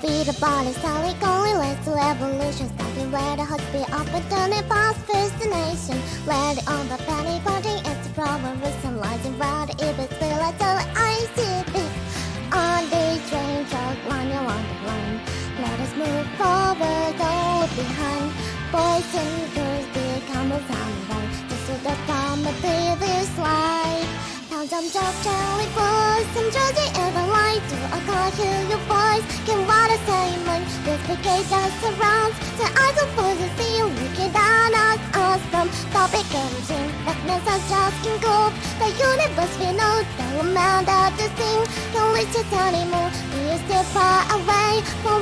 Feed the body, solid going less to evolution. Starting where the heart beat up and turn it past behind Boys and girls become a sound Just to the from a previous life 점점 적절히 boys some judging in the light Do I can't hear your voice Can what I say man This brigade just surrounds The eyes of boys you see you looking down at us From topic engine Darkness are just can go The universe we know The amount of the thing Can't reach it anymore Do you still far away From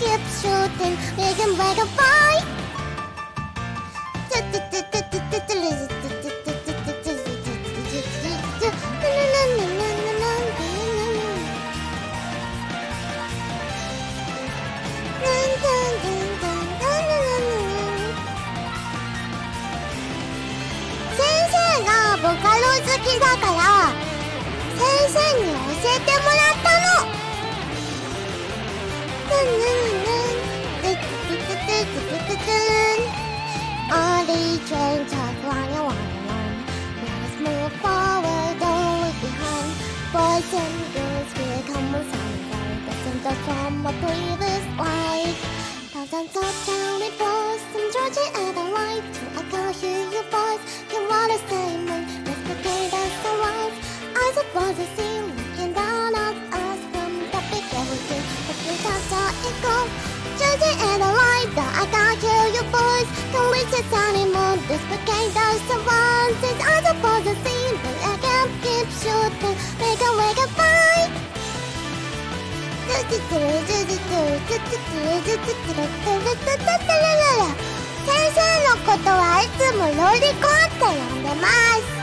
keep shooting, make him like a fight. Vocalo 好きだから The trains are flying along alone Let us move forward, don't look behind. Boys and girls will come on sunlight Doesn't just from a previous life. Thousands of county boys Some Georgia and the light. I can't hear your voice Can what I say Let's forget us the ones I suppose you see looking down at us. From the big everything But we saw it go. Georgia and the light. I can't hear your voice Don't reach 先生のことはいつもロリコンって呼んでます